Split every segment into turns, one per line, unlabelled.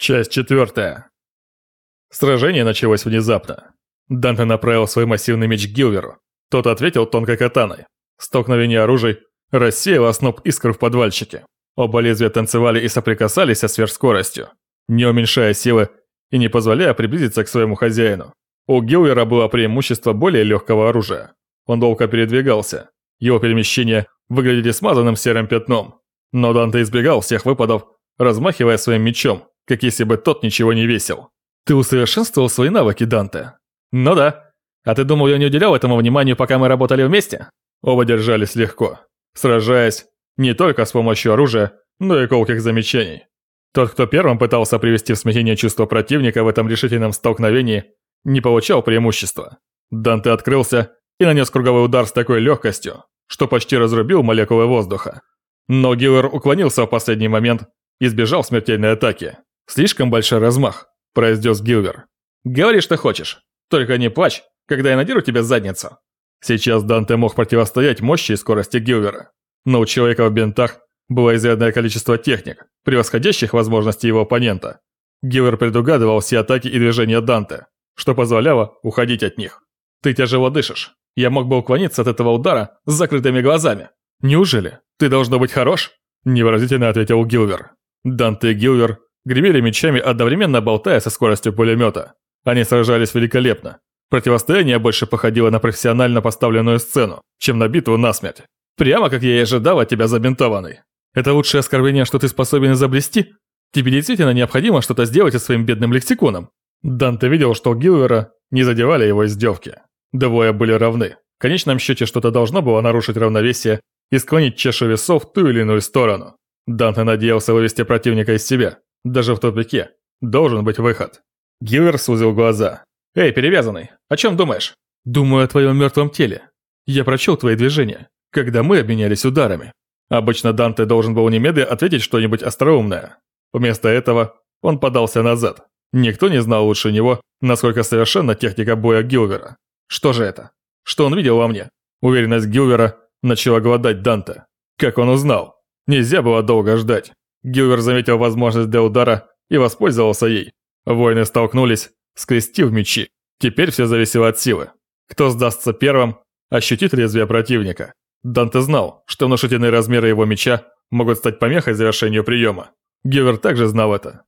Часть четвертая. Сражение началось внезапно. Данте направил свой массивный меч Гилверу. Тот ответил тонкой катаной. Столкновение оружий рассеяло сноп искр в подвальчике. Оба лезвия танцевали и соприкасались со сверхскоростью, не уменьшая силы и не позволяя приблизиться к своему хозяину. У Гилвера было преимущество более легкого оружия. Он долго передвигался. Его перемещения выглядели смазанным серым пятном. Но Данте избегал всех выпадов, размахивая своим мечом, как если бы тот ничего не весил. Ты усовершенствовал свои навыки, Данте? Ну да. А ты думал, я не уделял этому вниманию, пока мы работали вместе? Оба держались легко, сражаясь не только с помощью оружия, но и колких замечаний. Тот, кто первым пытался привести в смятение чувство противника в этом решительном столкновении, не получал преимущества. Данте открылся и нанес круговой удар с такой легкостью, что почти разрубил молекулы воздуха. Но Гиллер уклонился в последний момент и сбежал смертельной атаки. «Слишком большой размах», – произнес Гилвер. «Говори, что хочешь. Только не плачь, когда я надеру тебе задницу». Сейчас Данте мог противостоять мощи и скорости Гилвера. Но у человека в бинтах было изрядное количество техник, превосходящих возможности его оппонента. Гилвер предугадывал все атаки и движения Данте, что позволяло уходить от них. «Ты тяжело дышишь. Я мог бы уклониться от этого удара с закрытыми глазами. Неужели? Ты должно быть хорош?» Невыразительно ответил Гилвер. Данте и Гилвер гремели мечами, одновременно болтая со скоростью пулемета. Они сражались великолепно. Противостояние больше походило на профессионально поставленную сцену, чем на битву насмерть. Прямо как я и ожидал от тебя забинтованный. Это лучшее оскорбление, что ты способен изобрести? Тебе действительно необходимо что-то сделать со своим бедным лексиконом. Данте видел, что Гилвера не задевали его издевки. Двое были равны. В конечном счете что-то должно было нарушить равновесие и склонить чашу весов в ту или иную сторону. Данте надеялся вывести противника из себя, даже в тупике. Должен быть выход. Гиллер сузил глаза. «Эй, перевязанный, о чем думаешь?» «Думаю о твоем мертвом теле. Я прочел твои движения, когда мы обменялись ударами». Обычно Данте должен был немедленно ответить что-нибудь остроумное. Вместо этого он подался назад. Никто не знал лучше него, насколько совершенна техника боя Гилвера. Что же это? Что он видел во мне? Уверенность Гилвера начала голодать Данте. Как он узнал? Нельзя было долго ждать. Гилвер заметил возможность для удара и воспользовался ей. Воины столкнулись, скрестив мечи. Теперь все зависело от силы. Кто сдастся первым, ощутит лезвие противника. Данте знал, что внушительные размеры его меча могут стать помехой завершению приема. Гилвер также знал это.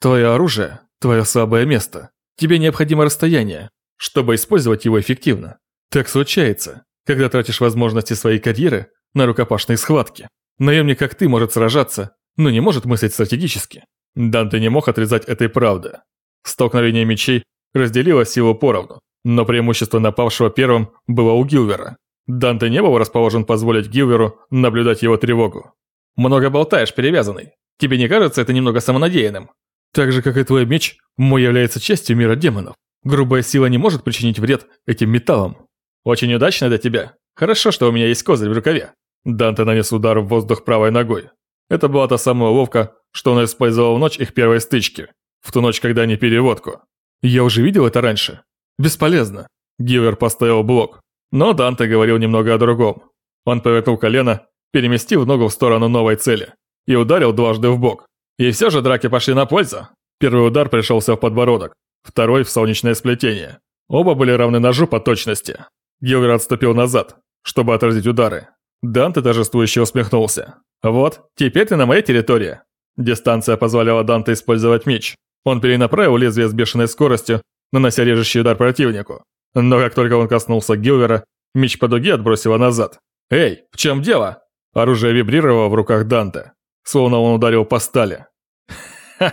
Твое оружие – твое слабое место. Тебе необходимо расстояние, чтобы использовать его эффективно. Так случается, когда тратишь возможности своей карьеры на рукопашные схватки. Наемник, как ты, может сражаться, но не может мыслить стратегически. Данте не мог отрезать этой правды. Столкновение мечей разделило силу поровну, но преимущество напавшего первым было у Гилвера. Данте не был расположен позволить Гилверу наблюдать его тревогу. «Много болтаешь, перевязанный. Тебе не кажется это немного самонадеянным?» «Так же, как и твой меч, мой является частью мира демонов. Грубая сила не может причинить вред этим металлам». «Очень удачно для тебя. Хорошо, что у меня есть козырь в рукаве». Данте нанес удар в воздух правой ногой. Это была та самая уловка, что он использовал в ночь их первой стычки. В ту ночь, когда они пили водку. Я уже видел это раньше. Бесполезно. Гивер поставил блок. Но Данте говорил немного о другом. Он повернул колено, переместив ногу в сторону новой цели. И ударил дважды в бок. И все же драки пошли на пользу. Первый удар пришелся в подбородок, второй в солнечное сплетение. Оба были равны ножу по точности. Гилвер отступил назад, чтобы отразить удары. Данте торжествующе усмехнулся. «Вот, теперь ты на моей территории». Дистанция позволяла Данте использовать меч. Он перенаправил лезвие с бешеной скоростью, нанося режущий удар противнику. Но как только он коснулся Гилвера, меч по дуге отбросило назад. «Эй, в чем дело?» Оружие вибрировало в руках Данте, словно он ударил по стали.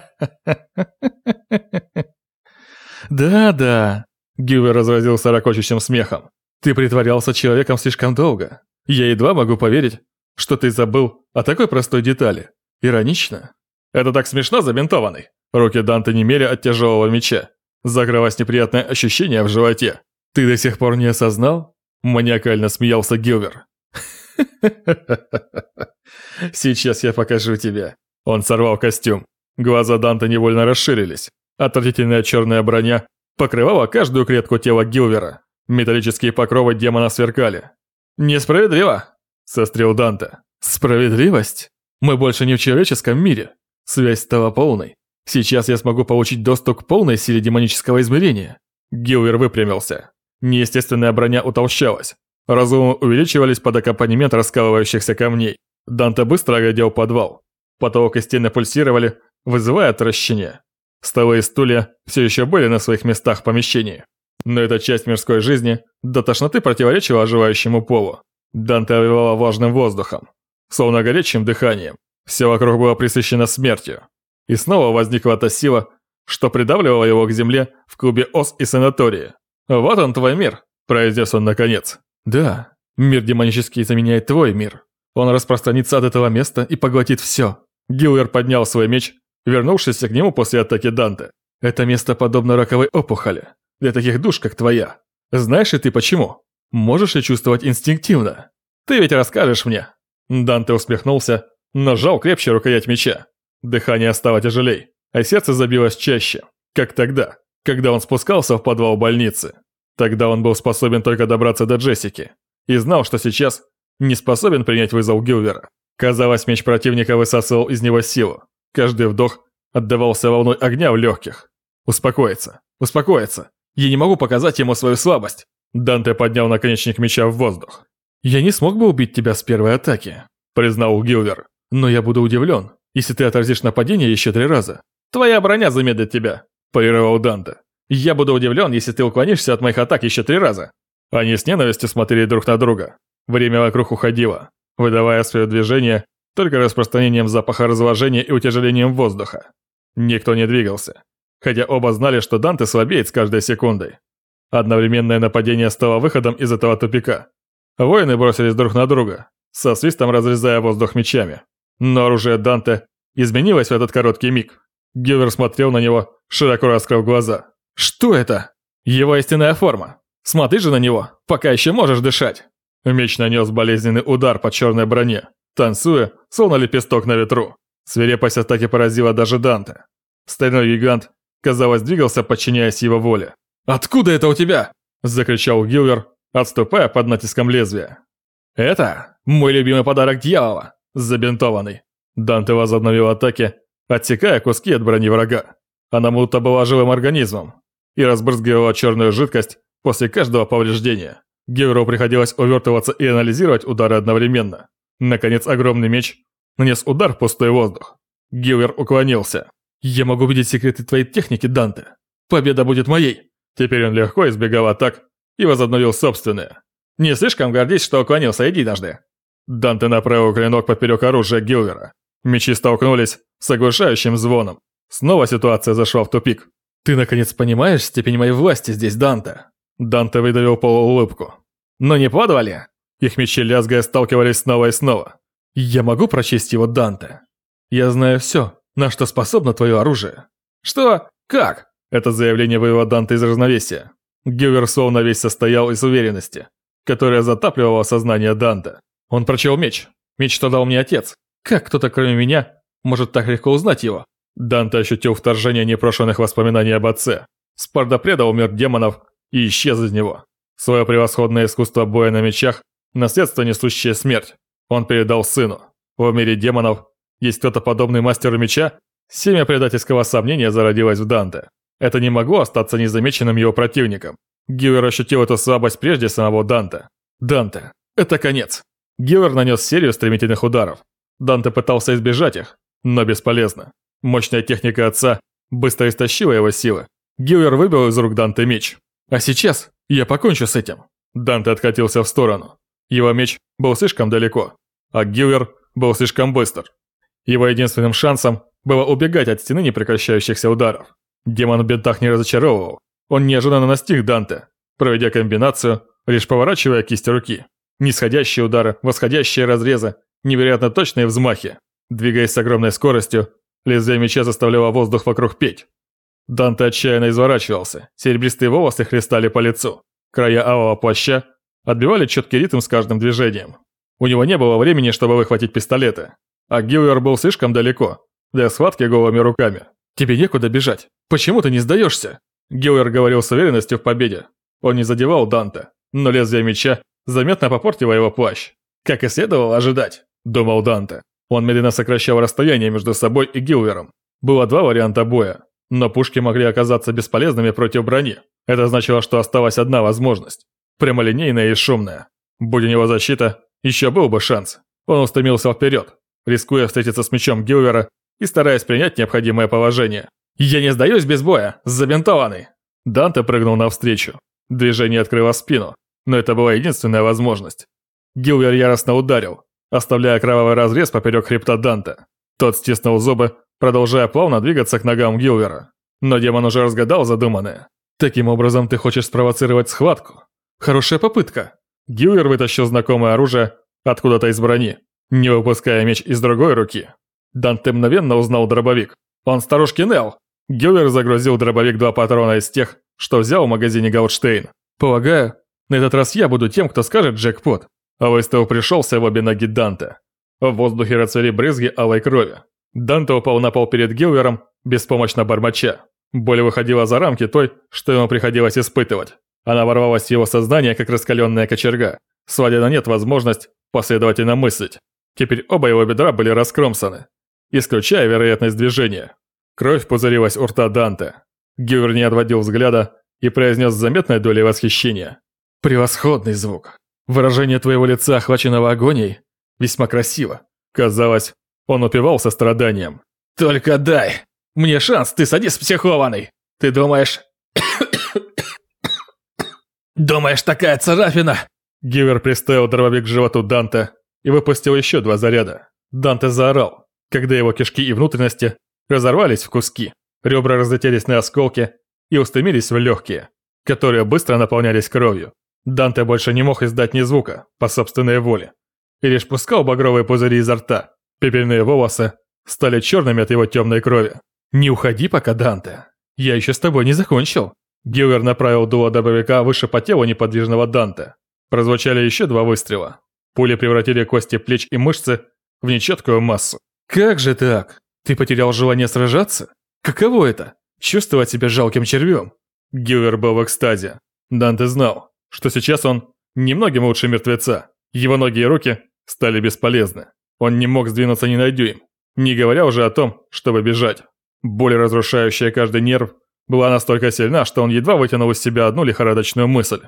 «Да-да», — Гилвер разразился ракочущим смехом. «Ты притворялся человеком слишком долго. Я едва могу поверить, что ты забыл о такой простой детали. Иронично. Это так смешно, забинтованный. Руки Данте немели от тяжелого меча. Закрылось неприятное ощущение в животе. Ты до сих пор не осознал? Маниакально смеялся Гилвер. Сейчас я покажу тебе. Он сорвал костюм. Глаза Данте невольно расширились. Отвратительная черная броня покрывала каждую клетку тела Гилвера. Металлические покровы демона сверкали. «Несправедливо!» – сострил Данте. «Справедливость? Мы больше не в человеческом мире. Связь стала полной. Сейчас я смогу получить доступ к полной силе демонического измерения. Гилвер выпрямился. Неестественная броня утолщалась. Разумы увеличивались под аккомпанемент раскалывающихся камней. Данте быстро оглядел подвал. Потолок и стены пульсировали, вызывая отвращение. Столы и стулья все еще были на своих местах в помещении. Но эта часть мирской жизни до тошноты противоречила оживающему полу. Данте овивала влажным воздухом, словно горячим дыханием. Все вокруг было присыщено смертью. И снова возникла та сила, что придавливала его к земле в клубе ОС и санатории. «Вот он, твой мир», – произнес он наконец. «Да, мир демонический заменяет твой мир. Он распространится от этого места и поглотит все». Гиллер поднял свой меч, вернувшись к нему после атаки Данте. «Это место подобно раковой опухоли, для таких душ, как твоя. Знаешь ли ты почему? Можешь ли чувствовать инстинктивно? Ты ведь расскажешь мне». Данте усмехнулся, нажал крепче рукоять меча. Дыхание стало тяжелей, а сердце забилось чаще, как тогда, когда он спускался в подвал больницы. Тогда он был способен только добраться до Джессики и знал, что сейчас не способен принять вызов Гилвера. Казалось, меч противника высасывал из него силу. Каждый вдох отдавался волной огня в легких. Успокоиться, успокоиться. Я не могу показать ему свою слабость. Данте поднял наконечник меча в воздух. «Я не смог бы убить тебя с первой атаки», – признал Гилвер. «Но я буду удивлен, если ты отразишь нападение еще три раза. Твоя броня замедлит тебя», – парировал Данте. «Я буду удивлен, если ты уклонишься от моих атак еще три раза». Они с ненавистью смотрели друг на друга. Время вокруг уходило, выдавая свое движение только распространением запаха разложения и утяжелением воздуха. Никто не двигался, хотя оба знали, что Данте слабеет с каждой секундой. Одновременное нападение стало выходом из этого тупика. Воины бросились друг на друга, со свистом разрезая воздух мечами. Но оружие Данте изменилось в этот короткий миг. Гилвер смотрел на него, широко раскрыв глаза. «Что это?» «Его истинная форма. Смотри же на него, пока еще можешь дышать». Меч нанес болезненный удар по черной броне, танцуя, словно лепесток на ветру. Свирепость атаки поразила даже Данте. Стальной гигант, казалось, двигался, подчиняясь его воле. «Откуда это у тебя?» – закричал Гилвер, отступая под натиском лезвия. «Это мой любимый подарок дьявола, забинтованный». Данте возобновил атаки, отсекая куски от брони врага. Она будто была живым организмом и разбрызгивала черную жидкость после каждого повреждения. Геверу приходилось увертываться и анализировать удары одновременно. Наконец огромный меч нанес удар в пустой воздух. Гилвер уклонился. «Я могу видеть секреты твоей техники, Данте. Победа будет моей!» Теперь он легко избегал атак и возобновил собственные. «Не слишком гордись, что уклонился единожды». Данте направил клинок поперек оружия Гилвера. Мечи столкнулись с оглушающим звоном. Снова ситуация зашла в тупик. «Ты наконец понимаешь степень моей власти здесь, Данте?» Данте выдавил полуулыбку. «Но не подвали?» Их мечи лязгая сталкивались снова и снова. «Я могу прочесть его, Данте? Я знаю все, на что способно твое оружие». «Что? Как?» Это заявление вывело Данте из равновесия. Гилвер словно весь состоял из уверенности, которая затапливала сознание Данте. Он прочел меч. Меч, что дал мне отец. Как кто-то, кроме меня, может так легко узнать его? Данте ощутил вторжение непрошенных воспоминаний об отце. Спарда предал мир демонов и исчез из него. Свое превосходное искусство боя на мечах, наследство несущее смерть, он передал сыну. В мире демонов есть кто-то подобный мастеру меча? Семя предательского сомнения зародилось в Данте. Это не могло остаться незамеченным его противником. Гиллер ощутил эту слабость прежде самого Данте. Данте. Это конец. Гиллер нанес серию стремительных ударов. Данте пытался избежать их, но бесполезно. Мощная техника отца быстро истощила его силы. Гиллер выбил из рук Данте меч. А сейчас я покончу с этим. Данте откатился в сторону. Его меч был слишком далеко, а Гиллер был слишком быстр. Его единственным шансом было убегать от стены непрекращающихся ударов. Демон в бинтах не разочаровывал. Он неожиданно настиг Данте, проведя комбинацию, лишь поворачивая кисть руки. Нисходящие удары, восходящие разрезы, невероятно точные взмахи. Двигаясь с огромной скоростью, лезвие меча заставляло воздух вокруг петь. Данте отчаянно изворачивался, серебристые волосы хлестали по лицу. Края алого плаща отбивали четкий ритм с каждым движением. У него не было времени, чтобы выхватить пистолеты. А Гиллер был слишком далеко, для схватки голыми руками. «Тебе некуда бежать. Почему ты не сдаешься?» Гиллер говорил с уверенностью в победе. Он не задевал Данте, но лезвие меча заметно попортило его плащ. «Как и следовало ожидать», – думал Данте. Он медленно сокращал расстояние между собой и Гилвером. Было два варианта боя, но пушки могли оказаться бесполезными против брони. Это значило, что осталась одна возможность. Прямолинейная и шумная. Будь у него защита, еще был бы шанс. Он устремился вперед, рискуя встретиться с мечом Гилвера и стараясь принять необходимое положение. «Я не сдаюсь без боя, забинтованный!» Данте прыгнул навстречу. Движение открыло спину, но это была единственная возможность. Гилвер яростно ударил, оставляя кровавый разрез поперек хребта Данте. Тот стиснул зубы, продолжая плавно двигаться к ногам Гилвера. Но демон уже разгадал задуманное. «Таким образом ты хочешь спровоцировать схватку? Хорошая попытка!» Гилвер вытащил знакомое оружие откуда-то из брони, не выпуская меч из другой руки. Данте мгновенно узнал дробовик. Он старушки Нелл. Гилвер загрузил дробовик два патрона из тех, что взял в магазине Гаутштейн. Полагаю, на этот раз я буду тем, кто скажет джекпот. А выставил пришелся в обе ноги Данте. В воздухе расцвели брызги алой крови. Данте упал на пол перед Гилвером, беспомощно бормоча. Боль выходила за рамки той, что ему приходилось испытывать. Она ворвалась в его сознание, как раскаленная кочерга, сводя на нет возможность последовательно мыслить. Теперь оба его бедра были раскромсаны, исключая вероятность движения. Кровь пузырилась у рта Данте. Гювер не отводил взгляда и произнес с заметной долей восхищения. «Превосходный звук. Выражение твоего лица, охваченного агонией, весьма красиво. Казалось, он упивался страданием. «Только дай! Мне шанс, ты садись психованный! Ты думаешь...» «Думаешь, такая царапина?» Гивер приставил дробовик к животу Данте и выпустил еще два заряда. Данте заорал, когда его кишки и внутренности разорвались в куски. Ребра разлетелись на осколки и устремились в легкие, которые быстро наполнялись кровью. Данте больше не мог издать ни звука по собственной воле и лишь пускал багровые пузыри изо рта. Пепельные волосы стали черными от его темной крови. «Не уходи пока, Данте. Я еще с тобой не закончил». Гилвер направил дуло дробовика выше по телу неподвижного Данте. Прозвучали еще два выстрела. Пули превратили кости плеч и мышцы в нечеткую массу. «Как же так? Ты потерял желание сражаться? Каково это? Чувствовать себя жалким червем?» Гилвер был в экстазе. Данте знал, что сейчас он немногим лучше мертвеца. Его ноги и руки стали бесполезны. Он не мог сдвинуться ни на дюйм, не говоря уже о том, чтобы бежать. Боль, разрушающая каждый нерв, была настолько сильна, что он едва вытянул из себя одну лихорадочную мысль.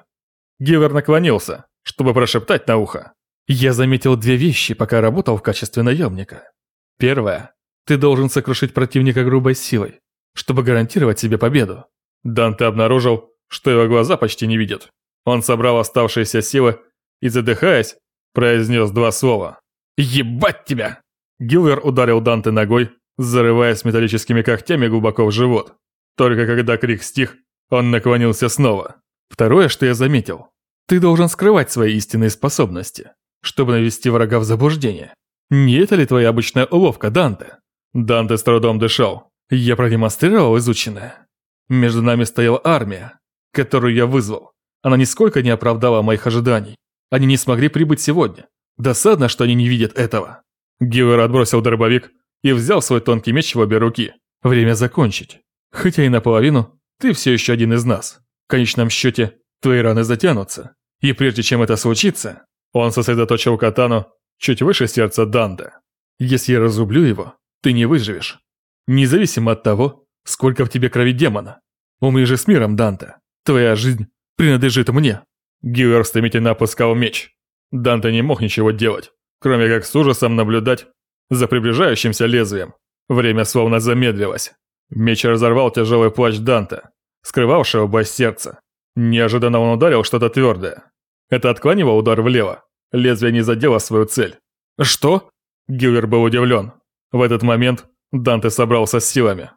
Гивер наклонился, чтобы прошептать на ухо. «Я заметил две вещи, пока работал в качестве наемника. Первое. Ты должен сокрушить противника грубой силой, чтобы гарантировать себе победу». Данте обнаружил, что его глаза почти не видят. Он собрал оставшиеся силы и, задыхаясь, произнес два слова. «Ебать тебя!» Гилвер ударил Данте ногой, зарываясь металлическими когтями глубоко в живот. Только когда крик стих, он наклонился снова. Второе, что я заметил. Ты должен скрывать свои истинные способности, чтобы навести врага в заблуждение. Не это ли твоя обычная уловка, Данте? Данте с трудом дышал. Я продемонстрировал изученное. Между нами стояла армия, которую я вызвал. Она нисколько не оправдала моих ожиданий. Они не смогли прибыть сегодня. Досадно, что они не видят этого. Гивер отбросил дробовик и взял свой тонкий меч в обе руки. Время закончить. Хотя и наполовину, ты все еще один из нас. В конечном счете, твои раны затянутся. И прежде чем это случится, он сосредоточил катану чуть выше сердца Данда. Если я разрублю его, ты не выживешь. Независимо от того, сколько в тебе крови демона. Умри же с миром, Данте. Твоя жизнь принадлежит мне. Гюер стремительно опускал меч. Данте не мог ничего делать, кроме как с ужасом наблюдать за приближающимся лезвием. Время словно замедлилось. Меч разорвал тяжелый плащ Данте, скрывавшего бой сердца. Неожиданно он ударил что-то твердое. Это отклонило удар влево. Лезвие не задело свою цель. «Что?» Гилвер был удивлен. В этот момент Данте собрался с силами.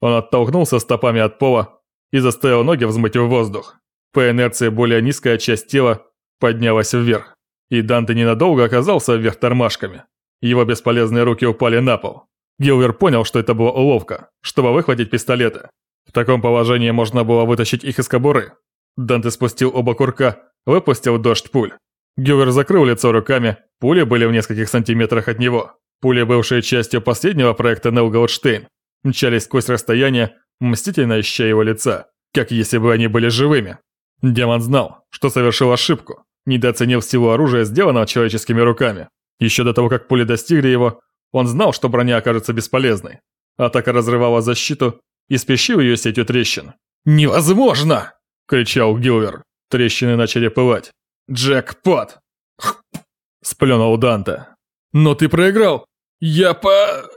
Он оттолкнулся стопами от пола и заставил ноги взмыть в воздух. По инерции более низкая часть тела поднялась вверх, и Данте ненадолго оказался вверх тормашками. Его бесполезные руки упали на пол. Гилвер понял, что это была уловка, чтобы выхватить пистолеты. В таком положении можно было вытащить их из кобуры. Данте спустил оба курка, выпустил дождь пуль. Гилвер закрыл лицо руками, пули были в нескольких сантиметрах от него. Пули, бывшие частью последнего проекта Нелл Голдштейн, мчались сквозь расстояние, мстительно ища его лица, как если бы они были живыми. Демон знал, что совершил ошибку, недооценив силу оружия, сделанного человеческими руками. Еще до того, как пули достигли его, он знал, что броня окажется бесполезной. Атака разрывала защиту, испещив ее сетью трещин. «Невозможно!» – кричал Гилвер. Трещины начали пылать. «Джекпот!» – сплюнул Данте. «Но ты проиграл! Я по...»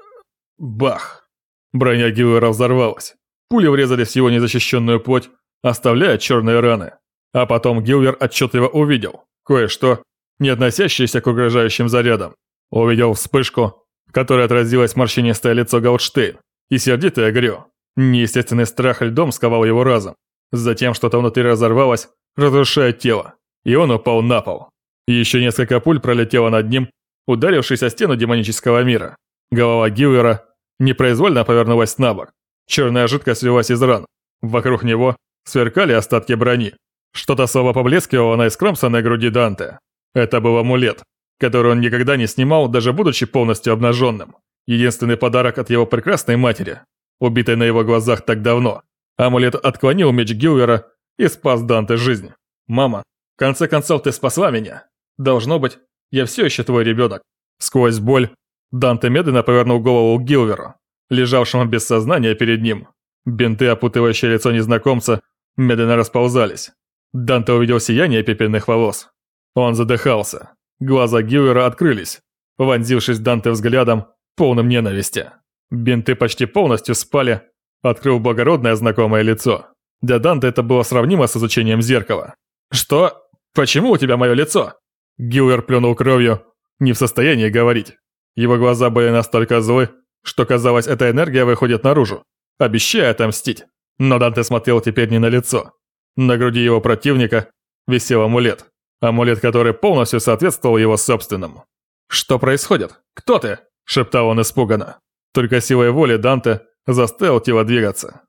Бах! Броня Гилвера взорвалась. Пули врезались в его незащищенную плоть, оставляя черные раны. А потом Гилвер отчетливо увидел кое-что, не относящееся к угрожающим зарядам. Увидел вспышку, в которой отразилось морщинистое лицо Гаутштейн и сердитое Грё. Неестественный страх льдом сковал его разум. Затем что-то внутри разорвалось, разрушая тело, и он упал на пол. Еще несколько пуль пролетело над ним, ударившись о стену демонического мира. Голова Гилвера непроизвольно повернулась на бок. Черная жидкость слилась из ран. Вокруг него сверкали остатки брони. Что-то слабо поблескивало на искромсанной груди Данте. Это был амулет, который он никогда не снимал, даже будучи полностью обнаженным. Единственный подарок от его прекрасной матери, убитой на его глазах так давно. Амулет отклонил меч Гилвера и спас Данте жизнь. «Мама, конце концов ты спасла меня. Должно быть, я все еще твой ребенок». Сквозь боль Данте медленно повернул голову к Гилверу, лежавшему без сознания перед ним. Бинты, опутывающие лицо незнакомца, медленно расползались. Данте увидел сияние пепельных волос. Он задыхался. Глаза Гилвера открылись, вонзившись Данте взглядом, полным ненависти. Бинты почти полностью спали, открыл благородное знакомое лицо. Для Данте это было сравнимо с изучением зеркала. «Что? Почему у тебя мое лицо?» Гилвер плюнул кровью, не в состоянии говорить. Его глаза были настолько злы, что казалось, эта энергия выходит наружу, обещая отомстить. Но Данте смотрел теперь не на лицо. На груди его противника висел амулет. Амулет, который полностью соответствовал его собственному. «Что происходит? Кто ты?» – шептал он испуганно. Только силой воли Данте заставил тело двигаться.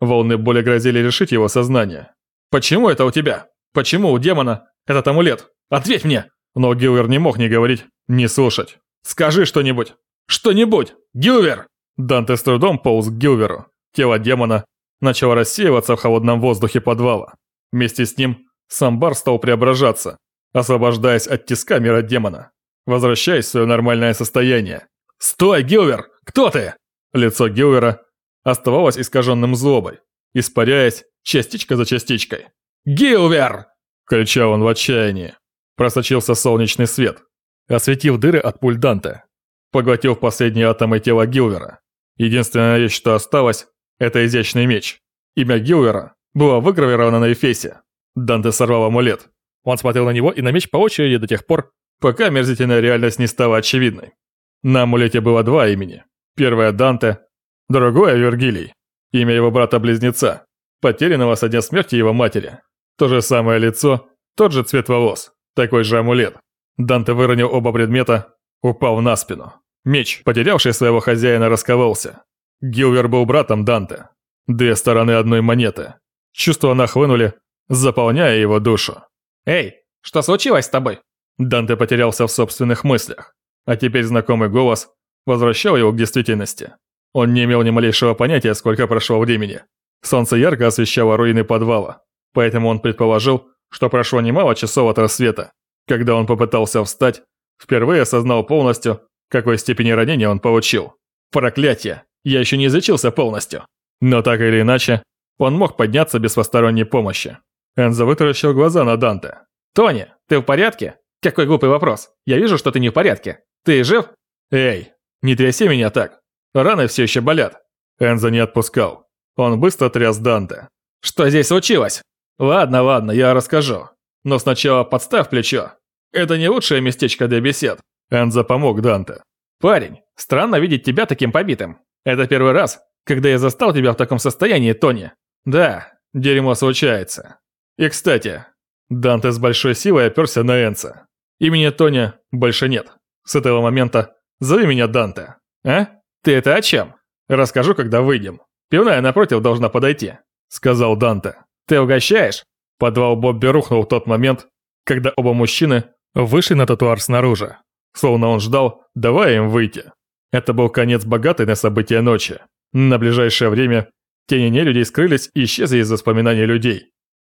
Волны боли грозили решить его сознание. «Почему это у тебя? Почему у демона этот амулет? Ответь мне!» Но Гилвер не мог ни говорить, ни слушать. «Скажи что-нибудь! Что-нибудь! Гилвер!» Данте с трудом полз к Гилверу. Тело демона начало рассеиваться в холодном воздухе подвала. Вместе с ним сам бар стал преображаться, освобождаясь от тиска мира демона, возвращаясь в свое нормальное состояние. «Стой, Гилвер! Кто ты?» Лицо Гилвера оставалось искаженным злобой, испаряясь частичка за частичкой. «Гилвер!» – кричал он в отчаянии. Просочился солнечный свет, осветив дыры от пуль Данте, поглотив последние атомы тела Гилвера. Единственная вещь, что осталась, это изящный меч. Имя Гилвера было выгравировано на Эфесе. Данте сорвал амулет. Он смотрел на него и на меч по очереди до тех пор, пока мерзительная реальность не стала очевидной. На амулете было два имени. Первое Данте, другое Вергилий. Имя его брата-близнеца, потерянного со дня смерти его матери. То же самое лицо, тот же цвет волос, такой же амулет. Данте выронил оба предмета, упал на спину. Меч, потерявший своего хозяина, расковался. Гилвер был братом Данте. Две стороны одной монеты. Чувства нахлынули, заполняя его душу. «Эй, что случилось с тобой?» Данте потерялся в собственных мыслях, а теперь знакомый голос возвращал его к действительности. Он не имел ни малейшего понятия, сколько прошло времени. Солнце ярко освещало руины подвала, поэтому он предположил, что прошло немало часов от рассвета. Когда он попытался встать, впервые осознал полностью, какой степени ранения он получил. Проклятие! Я еще не изучился полностью. Но так или иначе, он мог подняться без посторонней помощи. Энзо вытаращил глаза на Данте. «Тони, ты в порядке? Какой глупый вопрос. Я вижу, что ты не в порядке. Ты жив?» «Эй, не тряси меня так. Раны все еще болят». Энзо не отпускал. Он быстро тряс Данте. «Что здесь случилось?» «Ладно, ладно, я расскажу. Но сначала подставь плечо. Это не лучшее местечко для бесед». Энзо помог Данте. «Парень, странно видеть тебя таким побитым. Это первый раз, когда я застал тебя в таком состоянии, Тони. Да, дерьмо случается. И кстати, Данте с большой силой оперся на Энца. Имени Тони больше нет. С этого момента зови меня Данте. А? Ты это о чем? Расскажу, когда выйдем. Пивная напротив должна подойти, сказал Данте. Ты угощаешь? Подвал Бобби рухнул в тот момент, когда оба мужчины вышли на тротуар снаружи. Словно он ждал, давая им выйти. Это был конец богатой на события ночи. На ближайшее время тени нелюдей скрылись и исчезли из воспоминаний людей.